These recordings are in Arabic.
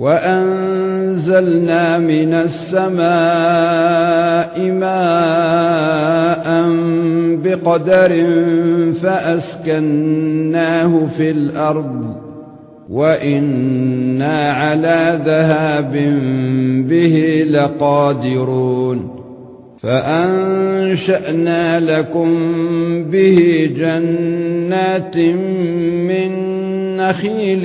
وَأَنزَلْنَا مِنَ السَّمَاءِ مَاءً بِقَدَرٍ فَأَسْكَنَّاهُ فِي الْأَرْضِ وَإِنَّا عَلَى ذَهَابٍ بِهِ لَقَادِرُونَ فَأَنشَأْنَا لَكُم بِهِ جَنَّاتٍ مِّن نخيل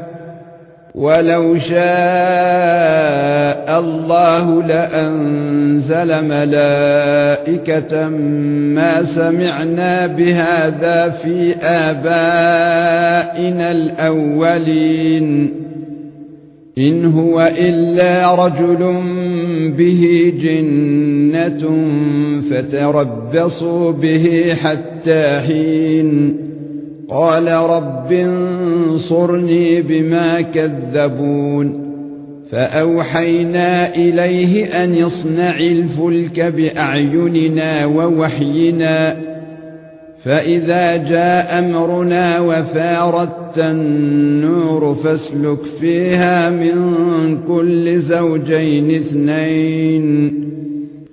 ولو شاء الله لأنزل ملائكة ما سمعنا بهذا في آبائنا الأولين. إن هو إلا رجل به جنة فتربصوا به حتى حين قال رب انصرني بما كذبون فأوحينا إليه أن يصنع الفلك بأعيننا ووحينا فإذا جاء أمرنا وفارت النور فاسلك فيها من كل زوجين اثنين